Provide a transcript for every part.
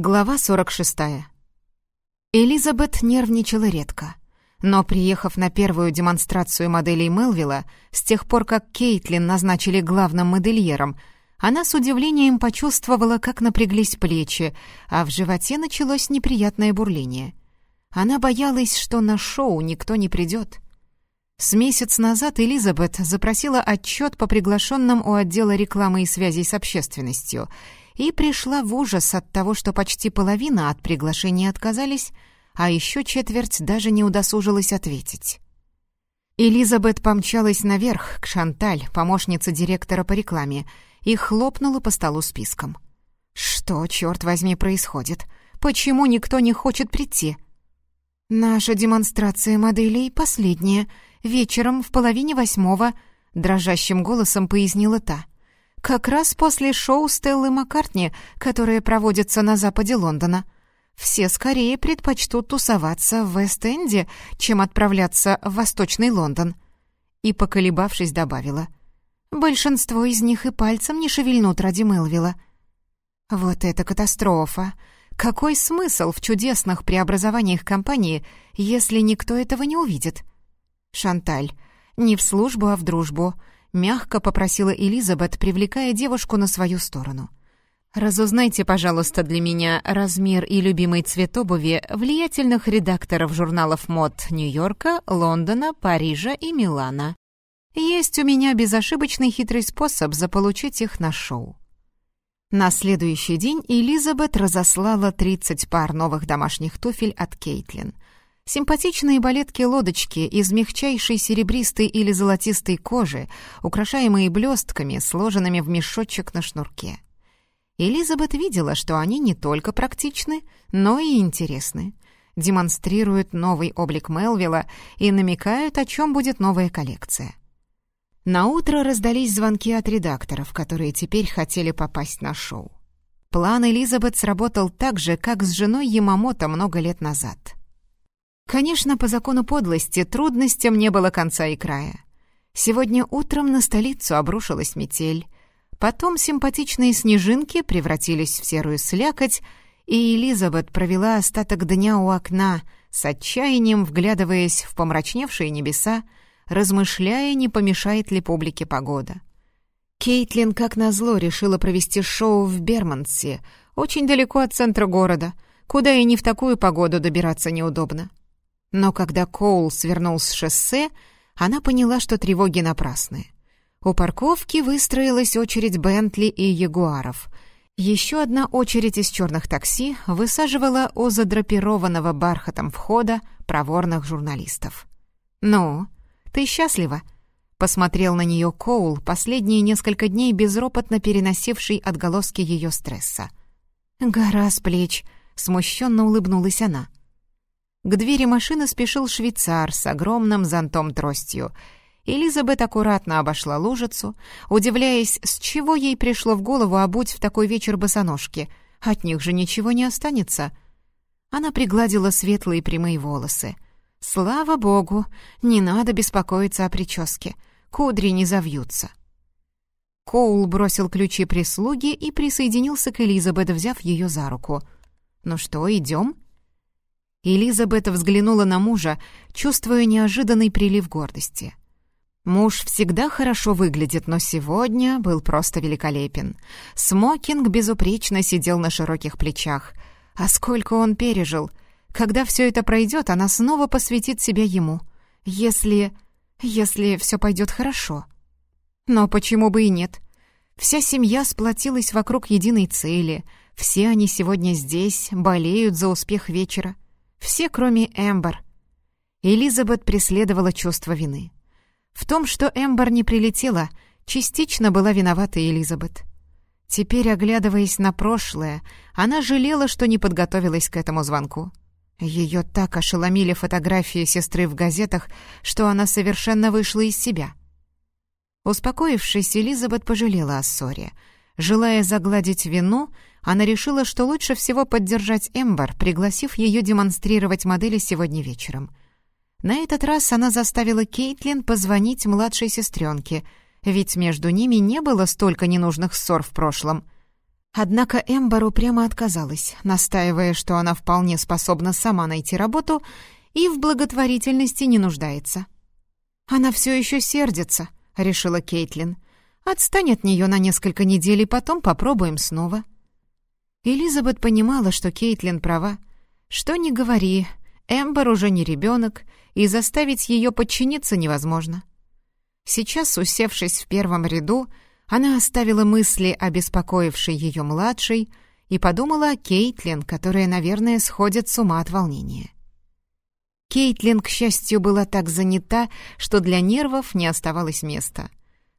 Глава 46. Элизабет нервничала редко. Но, приехав на первую демонстрацию моделей Мелвилла, с тех пор, как Кейтлин назначили главным модельером, она с удивлением почувствовала, как напряглись плечи, а в животе началось неприятное бурление. Она боялась, что на шоу никто не придет. С месяц назад Элизабет запросила отчет по приглашенным у отдела рекламы и связей с общественностью — и пришла в ужас от того, что почти половина от приглашения отказались, а еще четверть даже не удосужилась ответить. Элизабет помчалась наверх, к Шанталь, помощнице директора по рекламе, и хлопнула по столу списком. «Что, черт возьми, происходит? Почему никто не хочет прийти?» «Наша демонстрация моделей последняя, вечером в половине восьмого», — дрожащим голосом пояснила та — как раз после шоу Стеллы Маккартни, которое проводится на западе Лондона. Все скорее предпочтут тусоваться в Вест-Энде, чем отправляться в Восточный Лондон. И, поколебавшись, добавила. Большинство из них и пальцем не шевельнут ради Мелвилла. Вот это катастрофа! Какой смысл в чудесных преобразованиях компании, если никто этого не увидит? Шанталь, не в службу, а в дружбу —— мягко попросила Элизабет, привлекая девушку на свою сторону. «Разузнайте, пожалуйста, для меня размер и любимый цвет обуви влиятельных редакторов журналов мод Нью-Йорка, Лондона, Парижа и Милана. Есть у меня безошибочный хитрый способ заполучить их на шоу». На следующий день Элизабет разослала 30 пар новых домашних туфель от Кейтлин — Симпатичные балетки-лодочки из мягчайшей серебристой или золотистой кожи, украшаемые блестками, сложенными в мешочек на шнурке. Элизабет видела, что они не только практичны, но и интересны. Демонстрируют новый облик Мелвилла и намекают, о чем будет новая коллекция. На утро раздались звонки от редакторов, которые теперь хотели попасть на шоу. План Элизабет сработал так же, как с женой Ямамото много лет назад — Конечно, по закону подлости трудностям не было конца и края. Сегодня утром на столицу обрушилась метель. Потом симпатичные снежинки превратились в серую слякоть, и Элизабет провела остаток дня у окна, с отчаянием вглядываясь в помрачневшие небеса, размышляя, не помешает ли публике погода. Кейтлин, как назло, решила провести шоу в Бермонсе, очень далеко от центра города, куда и не в такую погоду добираться неудобно. Но когда Коул свернул с шоссе, она поняла, что тревоги напрасны. У парковки выстроилась очередь Бентли и Ягуаров. Еще одна очередь из черных такси высаживала у задрапированного бархатом входа проворных журналистов. «Ну, ты счастлива?» — посмотрел на нее Коул, последние несколько дней безропотно переносивший отголоски ее стресса. «Гора с плеч», — смущенно улыбнулась она. К двери машины спешил швейцар с огромным зонтом-тростью. Элизабет аккуратно обошла лужицу, удивляясь, с чего ей пришло в голову обуть в такой вечер босоножки. От них же ничего не останется. Она пригладила светлые прямые волосы. Слава богу, не надо беспокоиться о прическе. Кудри не завьются. Коул бросил ключи прислуги и присоединился к Элизабет, взяв ее за руку. «Ну что, идем?» Элизабет взглянула на мужа, чувствуя неожиданный прилив гордости. Муж всегда хорошо выглядит, но сегодня был просто великолепен. Смокинг безупречно сидел на широких плечах. А сколько он пережил! Когда все это пройдет, она снова посвятит себя ему. Если... если все пойдет хорошо. Но почему бы и нет? Вся семья сплотилась вокруг единой цели. Все они сегодня здесь, болеют за успех вечера. Все, кроме Эмбер. Элизабет преследовала чувство вины. В том, что Эмбер не прилетела, частично была виновата Элизабет. Теперь, оглядываясь на прошлое, она жалела, что не подготовилась к этому звонку. Ее так ошеломили фотографии сестры в газетах, что она совершенно вышла из себя. Успокоившись, Элизабет пожалела о ссоре. Желая загладить вину, она решила, что лучше всего поддержать Эмбер, пригласив ее демонстрировать модели сегодня вечером. На этот раз она заставила Кейтлин позвонить младшей сестренке, ведь между ними не было столько ненужных ссор в прошлом. Однако Эмбер упрямо отказалась, настаивая, что она вполне способна сама найти работу и в благотворительности не нуждается. «Она все еще сердится», — решила Кейтлин. «Отстань от нее на несколько недель, и потом попробуем снова». Элизабет понимала, что Кейтлин права. Что ни говори, Эмбер уже не ребенок, и заставить ее подчиниться невозможно. Сейчас, усевшись в первом ряду, она оставила мысли о беспокоившей ее младшей и подумала о Кейтлин, которая, наверное, сходит с ума от волнения. Кейтлин, к счастью, была так занята, что для нервов не оставалось места.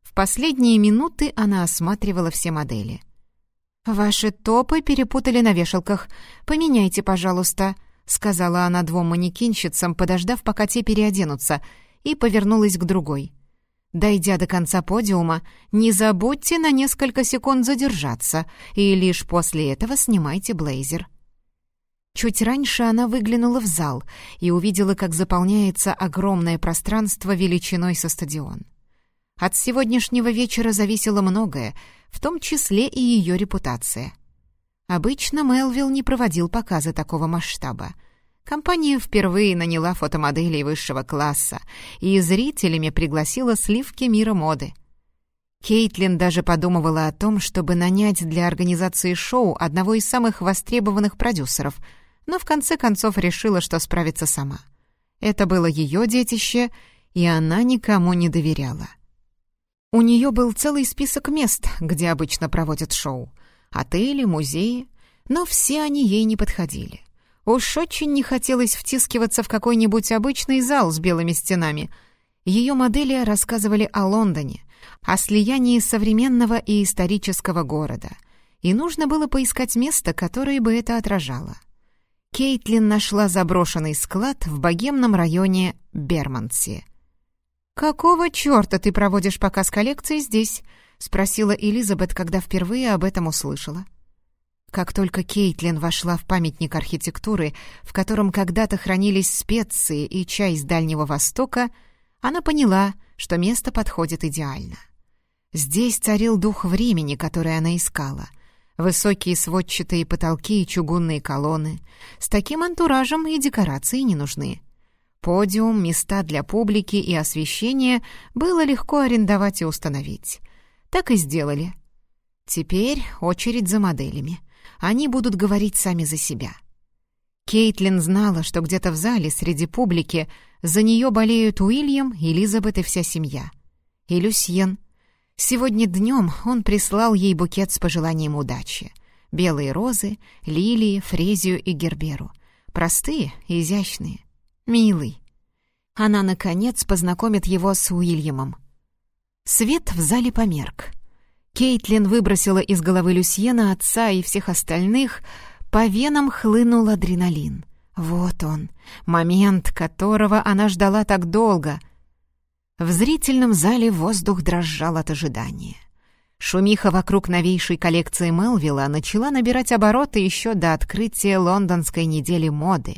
В последние минуты она осматривала все модели. «Ваши топы перепутали на вешалках. Поменяйте, пожалуйста», — сказала она двум манекенщицам, подождав, пока те переоденутся, и повернулась к другой. Дойдя до конца подиума, не забудьте на несколько секунд задержаться, и лишь после этого снимайте блейзер. Чуть раньше она выглянула в зал и увидела, как заполняется огромное пространство величиной со стадион. От сегодняшнего вечера зависело многое, в том числе и ее репутация. Обычно Мелвилл не проводил показы такого масштаба — Компания впервые наняла фотомоделей высшего класса и зрителями пригласила сливки мира моды. Кейтлин даже подумывала о том, чтобы нанять для организации шоу одного из самых востребованных продюсеров, но в конце концов решила, что справится сама. Это было ее детище, и она никому не доверяла. У нее был целый список мест, где обычно проводят шоу. Отели, музеи, но все они ей не подходили. Уж очень не хотелось втискиваться в какой-нибудь обычный зал с белыми стенами. Ее модели рассказывали о Лондоне, о слиянии современного и исторического города, и нужно было поискать место, которое бы это отражало. Кейтлин нашла заброшенный склад в богемном районе Бермонси. «Какого черта ты проводишь показ коллекции здесь?» — спросила Элизабет, когда впервые об этом услышала. — как только Кейтлин вошла в памятник архитектуры, в котором когда-то хранились специи и чай из Дальнего Востока, она поняла, что место подходит идеально. Здесь царил дух времени, который она искала. Высокие сводчатые потолки и чугунные колонны. С таким антуражем и декорации не нужны. Подиум, места для публики и освещения было легко арендовать и установить. Так и сделали. Теперь очередь за моделями — они будут говорить сами за себя. Кейтлин знала, что где-то в зале среди публики за нее болеют Уильям, Элизабет и вся семья. И Люсьен. Сегодня днем он прислал ей букет с пожеланием удачи. Белые розы, лилии, фрезию и герберу. Простые, изящные, милый. Она, наконец, познакомит его с Уильямом. Свет в зале померк. Кейтлин выбросила из головы Люсьена отца и всех остальных, по венам хлынул адреналин. Вот он, момент, которого она ждала так долго. В зрительном зале воздух дрожал от ожидания. Шумиха вокруг новейшей коллекции Мелвилла начала набирать обороты еще до открытия лондонской недели моды.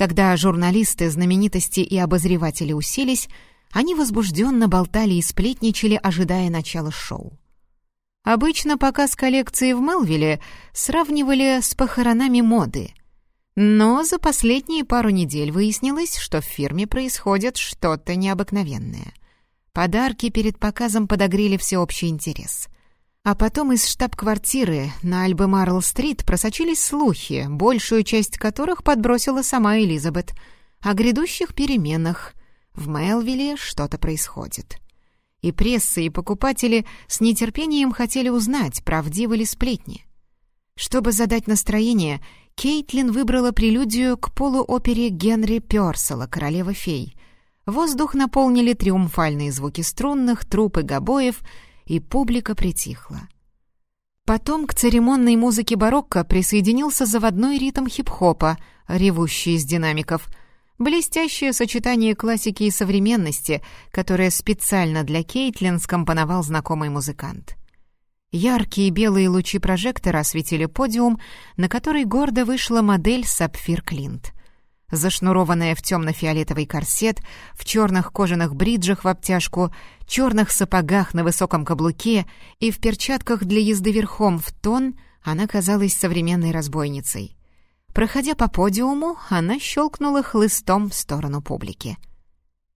Когда журналисты, знаменитости и обозреватели уселись, они возбужденно болтали и сплетничали, ожидая начала шоу. Обычно показ коллекции в Мелвилле сравнивали с похоронами моды. Но за последние пару недель выяснилось, что в фирме происходит что-то необыкновенное. Подарки перед показом подогрели всеобщий интерес. А потом из штаб-квартиры на Альбемарл-стрит просочились слухи, большую часть которых подбросила сама Элизабет, о грядущих переменах. В Мелвилле что-то происходит. И пресса, и покупатели с нетерпением хотели узнать, правдивы ли сплетни. Чтобы задать настроение, Кейтлин выбрала прелюдию к полуопере Генри Пёрсела «Королева фей». Воздух наполнили триумфальные звуки струнных, труб и гобоев, и публика притихла. Потом к церемонной музыке барокко присоединился заводной ритм хип-хопа, ревущий из динамиков — Блестящее сочетание классики и современности, которое специально для Кейтлин скомпоновал знакомый музыкант. Яркие белые лучи прожектора осветили подиум, на который гордо вышла модель «Сапфир Клинт». Зашнурованная в темно-фиолетовый корсет, в черных кожаных бриджах в обтяжку, черных сапогах на высоком каблуке и в перчатках для езды верхом в тон, она казалась современной разбойницей. Проходя по подиуму, она щелкнула хлыстом в сторону публики.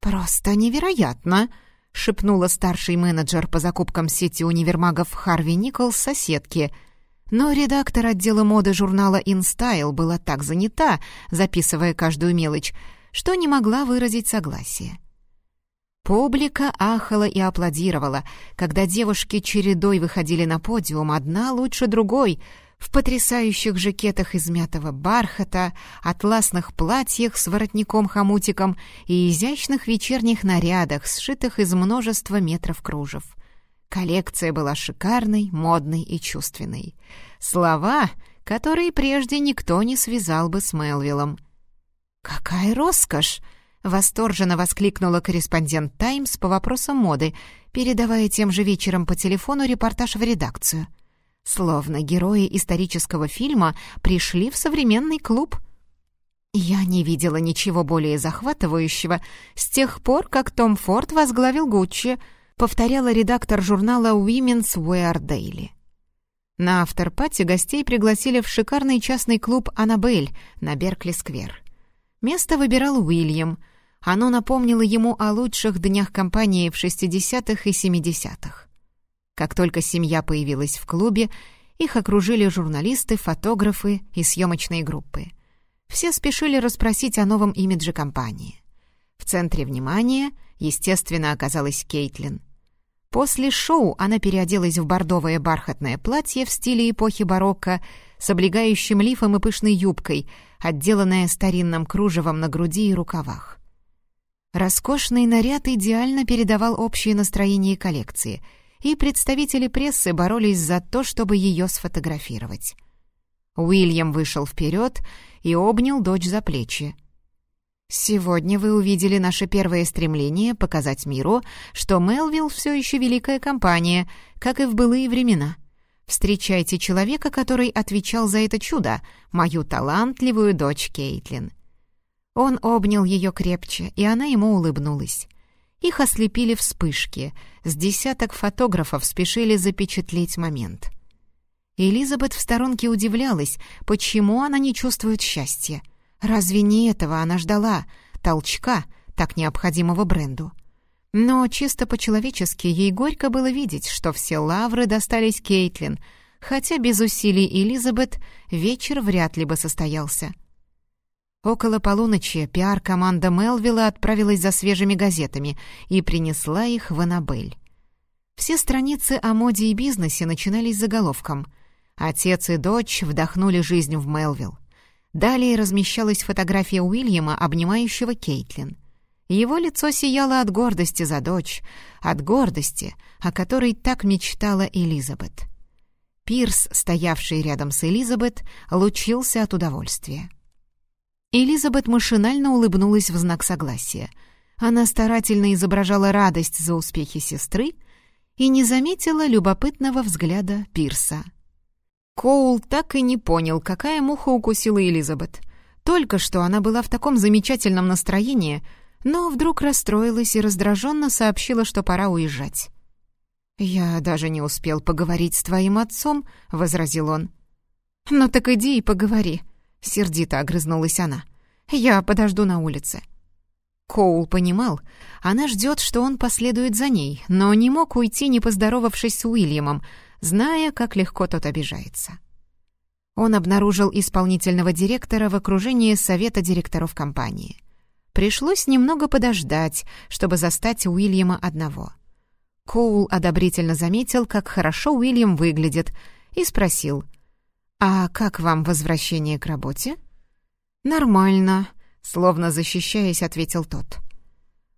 «Просто невероятно!» — шепнула старший менеджер по закупкам сети универмагов Харви Николс соседке — но редактор отдела моды журнала InStyle была так занята, записывая каждую мелочь, что не могла выразить согласие. Публика ахала и аплодировала, когда девушки чередой выходили на подиум, одна лучше другой, в потрясающих жакетах из мятого бархата, атласных платьях с воротником-хомутиком и изящных вечерних нарядах, сшитых из множества метров кружев. Коллекция была шикарной, модной и чувственной. Слова, которые прежде никто не связал бы с Мелвиллом. «Какая роскошь!» — восторженно воскликнула корреспондент «Таймс» по вопросам моды, передавая тем же вечером по телефону репортаж в редакцию. Словно герои исторического фильма пришли в современный клуб. Я не видела ничего более захватывающего с тех пор, как Том Форд возглавил Гуччи — повторяла редактор журнала Women's Wear Daily. На автор-пати гостей пригласили в шикарный частный клуб «Аннабель» на Беркли-сквер. Место выбирал Уильям. Оно напомнило ему о лучших днях компании в 60-х и 70-х. Как только семья появилась в клубе, их окружили журналисты, фотографы и съемочные группы. Все спешили расспросить о новом имидже компании. В центре внимания — естественно, оказалась Кейтлин. После шоу она переоделась в бордовое бархатное платье в стиле эпохи барокко с облегающим лифом и пышной юбкой, отделанная старинным кружевом на груди и рукавах. Роскошный наряд идеально передавал общее настроение коллекции, и представители прессы боролись за то, чтобы ее сфотографировать. Уильям вышел вперед и обнял дочь за плечи. Сегодня вы увидели наше первое стремление показать миру, что Мелвилл все еще великая компания, как и в былые времена. Встречайте человека, который отвечал за это чудо, мою талантливую дочь Кейтлин». Он обнял ее крепче, и она ему улыбнулась. Их ослепили вспышки, с десяток фотографов спешили запечатлеть момент. Элизабет в сторонке удивлялась, почему она не чувствует счастья. Разве не этого она ждала? Толчка, так необходимого бренду. Но чисто по-человечески ей горько было видеть, что все лавры достались Кейтлин, хотя без усилий Элизабет вечер вряд ли бы состоялся. Около полуночи пиар-команда Мелвилла отправилась за свежими газетами и принесла их в Аннабель. Все страницы о моде и бизнесе начинались заголовком «Отец и дочь вдохнули жизнь в Мелвилл». Далее размещалась фотография Уильяма, обнимающего Кейтлин. Его лицо сияло от гордости за дочь, от гордости, о которой так мечтала Элизабет. Пирс, стоявший рядом с Элизабет, лучился от удовольствия. Элизабет машинально улыбнулась в знак согласия. Она старательно изображала радость за успехи сестры и не заметила любопытного взгляда Пирса. Коул так и не понял, какая муха укусила Элизабет. Только что она была в таком замечательном настроении, но вдруг расстроилась и раздраженно сообщила, что пора уезжать. «Я даже не успел поговорить с твоим отцом», — возразил он. «Ну так иди и поговори», — сердито огрызнулась она. «Я подожду на улице». Коул понимал, она ждет, что он последует за ней, но не мог уйти, не поздоровавшись с Уильямом, зная, как легко тот обижается. Он обнаружил исполнительного директора в окружении совета директоров компании. Пришлось немного подождать, чтобы застать Уильяма одного. Коул одобрительно заметил, как хорошо Уильям выглядит, и спросил, «А как вам возвращение к работе?» «Нормально», — словно защищаясь, ответил тот.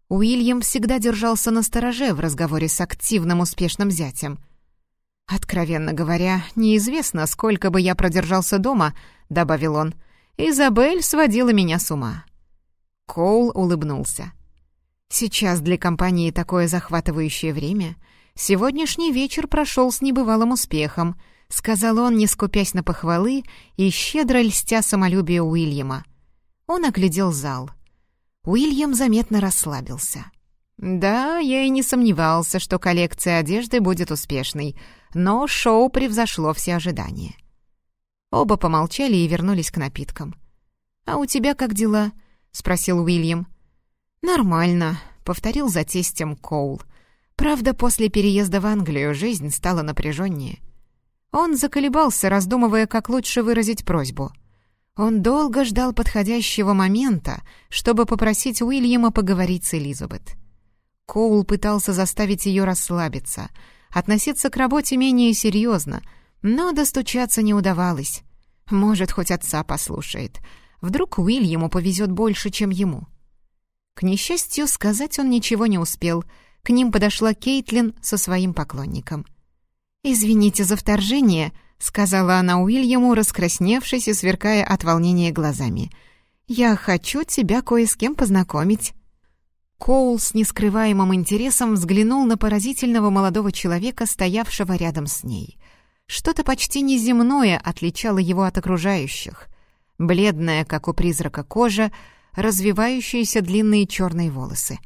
Уильям всегда держался на стороже в разговоре с активным успешным зятем — «Откровенно говоря, неизвестно, сколько бы я продержался дома», — добавил он. «Изабель сводила меня с ума». Коул улыбнулся. «Сейчас для компании такое захватывающее время. Сегодняшний вечер прошел с небывалым успехом», — сказал он, не скупясь на похвалы и щедро льстя самолюбие Уильяма. Он оглядел зал. Уильям заметно расслабился. Да, я и не сомневался, что коллекция одежды будет успешной, но шоу превзошло все ожидания. Оба помолчали и вернулись к напиткам. «А у тебя как дела?» — спросил Уильям. «Нормально», — повторил за тестем Коул. Правда, после переезда в Англию жизнь стала напряженнее. Он заколебался, раздумывая, как лучше выразить просьбу. Он долго ждал подходящего момента, чтобы попросить Уильяма поговорить с Элизабет. Коул пытался заставить ее расслабиться, относиться к работе менее серьезно, но достучаться не удавалось. Может, хоть отца послушает. Вдруг Уильяму повезет больше, чем ему. К несчастью, сказать он ничего не успел. К ним подошла Кейтлин со своим поклонником. «Извините за вторжение», — сказала она Уильяму, раскрасневшись и сверкая от волнения глазами. «Я хочу тебя кое с кем познакомить». Коул с нескрываемым интересом взглянул на поразительного молодого человека, стоявшего рядом с ней. Что-то почти неземное отличало его от окружающих. Бледная, как у призрака кожа, развивающиеся длинные черные волосы.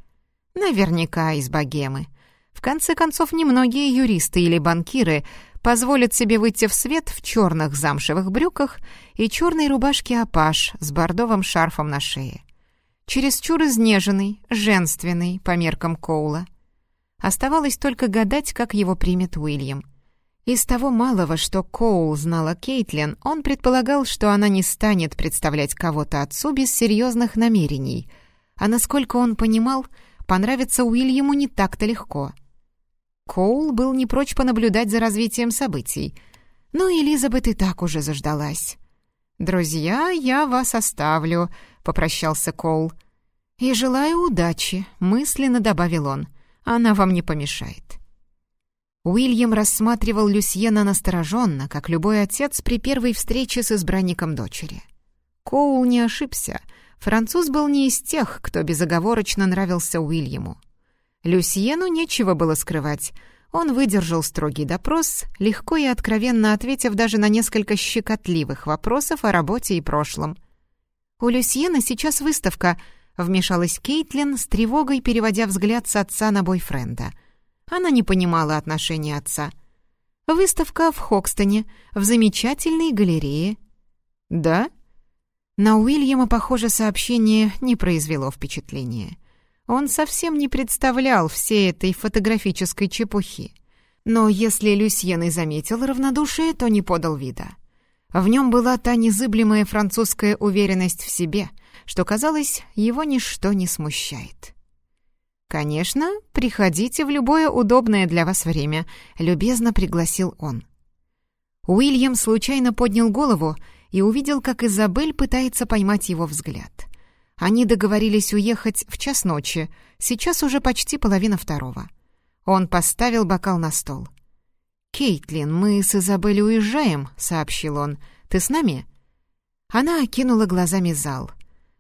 Наверняка из богемы. В конце концов, немногие юристы или банкиры позволят себе выйти в свет в черных замшевых брюках и черной рубашке апаш с бордовым шарфом на шее чересчур изнеженный, женственный по меркам Коула. Оставалось только гадать, как его примет Уильям. Из того малого, что Коул знала Кейтлин, он предполагал, что она не станет представлять кого-то отцу без серьезных намерений, а насколько он понимал, понравиться Уильяму не так-то легко. Коул был не прочь понаблюдать за развитием событий, но Элизабет и так уже заждалась. «Друзья, я вас оставлю», — попрощался Коул. «И желаю удачи», — мысленно добавил он. «Она вам не помешает». Уильям рассматривал Люсьена настороженно, как любой отец при первой встрече с избранником дочери. Коул не ошибся. Француз был не из тех, кто безоговорочно нравился Уильяму. Люсьену нечего было скрывать — он выдержал строгий допрос, легко и откровенно ответив даже на несколько щекотливых вопросов о работе и прошлом. «У Люсьена сейчас выставка», — вмешалась Кейтлин с тревогой, переводя взгляд с отца на бойфренда. Она не понимала отношения отца. «Выставка в Хокстоне, в замечательной галерее». «Да?» На Уильяма, похоже, сообщение не произвело впечатления. Он совсем не представлял всей этой фотографической чепухи. Но если Люсьен и заметил равнодушие, то не подал вида. В нем была та незыблемая французская уверенность в себе, что, казалось, его ничто не смущает. «Конечно, приходите в любое удобное для вас время», — любезно пригласил он. Уильям случайно поднял голову и увидел, как Изабель пытается поймать его взгляд. Они договорились уехать в час ночи, сейчас уже почти половина второго. Он поставил бокал на стол. «Кейтлин, мы с Изабель уезжаем», — сообщил он. «Ты с нами?» Она окинула глазами зал.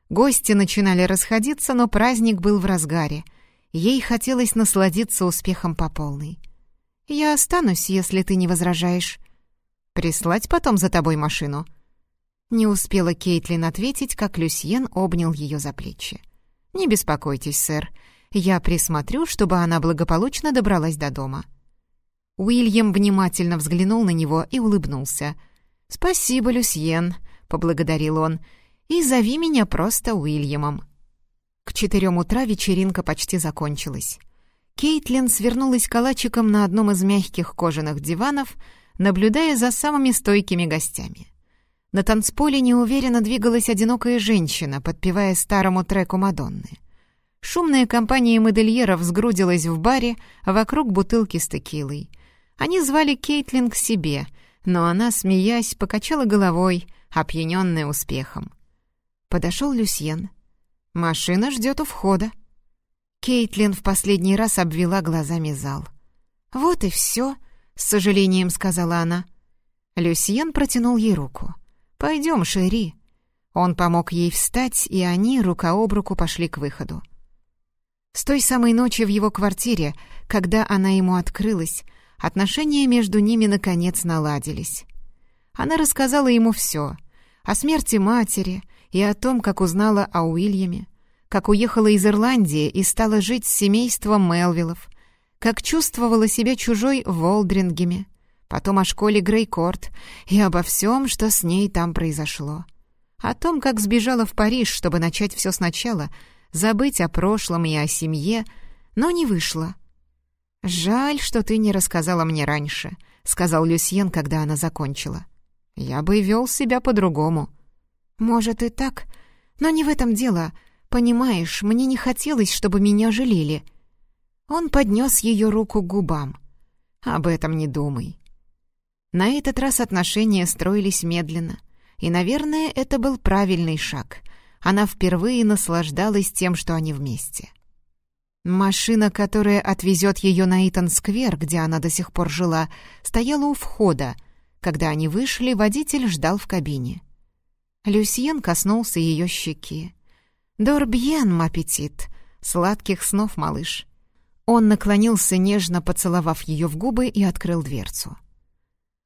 Гости начинали расходиться, но праздник был в разгаре. Ей хотелось насладиться успехом по полной. «Я останусь, если ты не возражаешь. Прислать потом за тобой машину?» Не успела Кейтлин ответить, как Люсьен обнял ее за плечи. «Не беспокойтесь, сэр. Я присмотрю, чтобы она благополучно добралась до дома». Уильям внимательно взглянул на него и улыбнулся. «Спасибо, Люсьен», — поблагодарил он, — «и зови меня просто Уильямом». К четырем утра вечеринка почти закончилась. Кейтлин свернулась калачиком на одном из мягких кожаных диванов, наблюдая за самыми стойкими гостями. На танцполе неуверенно двигалась одинокая женщина, подпевая старому треку Мадонны. Шумная компания модельеров сгрудилась в баре вокруг бутылки с текилой. Они звали Кейтлин к себе, но она, смеясь, покачала головой, опьяненная успехом. Подошел Люсьен. «Машина ждет у входа». Кейтлин в последний раз обвела глазами зал. «Вот и все», — с сожалением сказала она. Люсьен протянул ей руку. «Пойдем, Шери». Он помог ей встать, и они рука об руку пошли к выходу. С той самой ночи в его квартире, когда она ему открылась, отношения между ними наконец наладились. Она рассказала ему все — о смерти матери и о том, как узнала о Уильяме, как уехала из Ирландии и стала жить с семейством Мелвиллов, как чувствовала себя чужой в Олдрингеме, потом о школе Грейкорт и обо всем, что с ней там произошло. О том, как сбежала в Париж, чтобы начать все сначала, забыть о прошлом и о семье, но не вышло. «Жаль, что ты не рассказала мне раньше», — сказал Люсьен, когда она закончила. «Я бы вел себя по-другому». «Может, и так, но не в этом дело. Понимаешь, мне не хотелось, чтобы меня жалели». Он поднес ее руку к губам. «Об этом не думай». На этот раз отношения строились медленно, и, наверное, это был правильный шаг. Она впервые наслаждалась тем, что они вместе. Машина, которая отвезет ее на Итан-сквер, где она до сих пор жила, стояла у входа. Когда они вышли, водитель ждал в кабине. Люсьен коснулся ее щеки. «Дорбьен, аппетит! Сладких снов, малыш!» Он наклонился, нежно поцеловав ее в губы и открыл дверцу.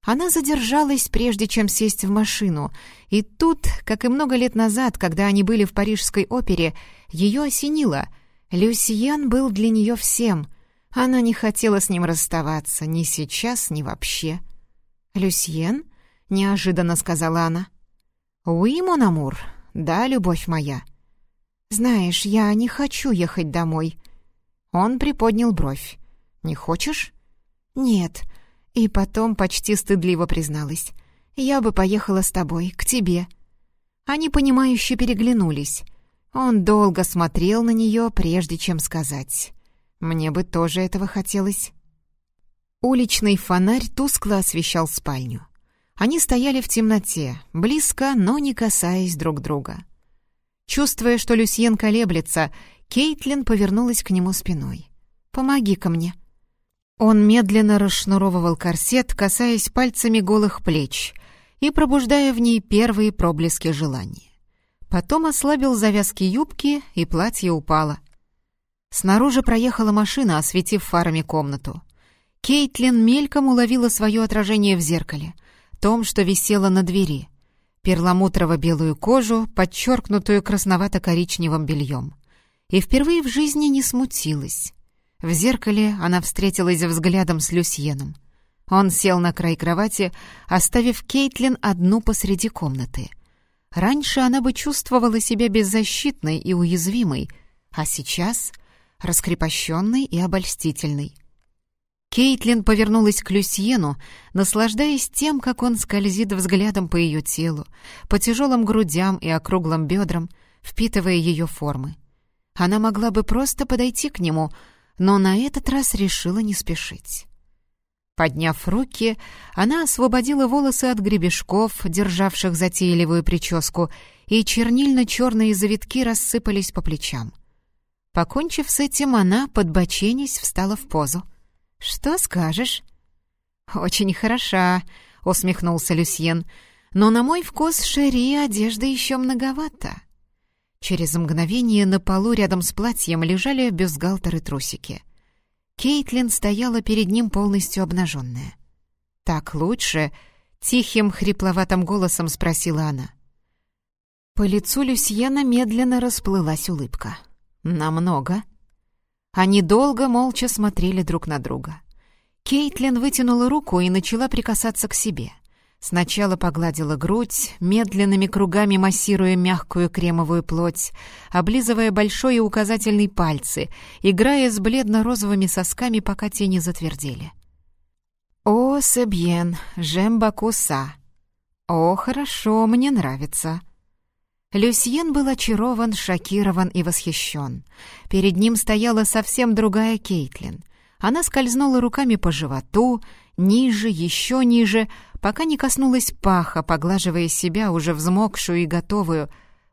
Она задержалась, прежде чем сесть в машину, и тут, как и много лет назад, когда они были в Парижской опере, ее осенило. Люсьен был для нее всем. Она не хотела с ним расставаться ни сейчас, ни вообще. «Люсьен?» — неожиданно сказала она. «Уи, мон амур. Да, любовь моя». «Знаешь, я не хочу ехать домой». Он приподнял бровь. «Не хочешь?» «Нет». И потом почти стыдливо призналась. «Я бы поехала с тобой, к тебе». Они, понимающе переглянулись. Он долго смотрел на нее, прежде чем сказать. «Мне бы тоже этого хотелось». Уличный фонарь тускло освещал спальню. Они стояли в темноте, близко, но не касаясь друг друга. Чувствуя, что Люсьен колеблется, Кейтлин повернулась к нему спиной. «Помоги-ка мне». Он медленно расшнуровывал корсет, касаясь пальцами голых плеч и пробуждая в ней первые проблески желания. Потом ослабил завязки юбки, и платье упало. Снаружи проехала машина, осветив фарами комнату. Кейтлин мельком уловила свое отражение в зеркале — том, что висело на двери. Перламутрово-белую кожу, подчеркнутую красновато-коричневым бельем. И впервые в жизни не смутилась. В зеркале она встретилась взглядом с Люсьеном. Он сел на край кровати, оставив Кейтлин одну посреди комнаты. Раньше она бы чувствовала себя беззащитной и уязвимой, а сейчас — раскрепощенной и обольстительной. Кейтлин повернулась к Люсьену, наслаждаясь тем, как он скользит взглядом по ее телу, по тяжелым грудям и округлым бедрам, впитывая ее формы. Она могла бы просто подойти к нему, но на этот раз решила не спешить. Подняв руки, она освободила волосы от гребешков, державших затейливую прическу, и чернильно-черные завитки рассыпались по плечам. Покончив с этим, она, подбоченись, встала в позу — «Что скажешь?» «Очень хороша», — усмехнулся Люсьен. «Но на мой вкус Шерри одежды еще многовато». Через мгновение на полу рядом с платьем лежали бюстгальтер и трусики. Кейтлин стояла перед ним полностью обнаженная. «Так лучше?» — тихим, хрипловатым голосом спросила она. По лицу Люсьена медленно расплылась улыбка. «Намного?» Они долго молча смотрели друг на друга. Кейтлин вытянула руку и начала прикасаться к себе. Сначала погладила грудь, медленными кругами массируя мягкую кремовую плоть, облизывая большой и указательный пальцы, играя с бледно-розовыми сосками, пока те не затвердели. «О, себьен, жем бакуса!» «О, хорошо, мне нравится!» Люсьен был очарован, шокирован и восхищен. Перед ним стояла совсем другая Кейтлин. Она скользнула руками по животу, ниже, еще ниже, пока не коснулась паха, поглаживая себя, уже взмокшую и готовую.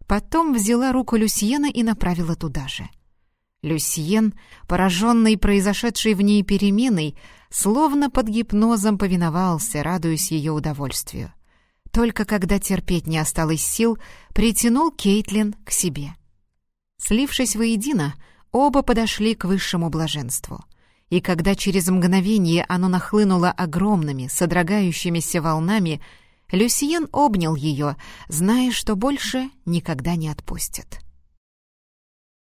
Потом взяла руку Люсьена и направила туда же. Люсьен, пораженный произошедшей в ней переменой, словно под гипнозом повиновался, радуясь ее удовольствию. Только когда терпеть не осталось сил, притянул Кейтлин к себе. Слившись воедино, оба подошли к высшему блаженству. И когда через мгновение оно нахлынуло огромными, содрогающимися волнами, Люсьен обнял ее, зная, что больше никогда не отпустит.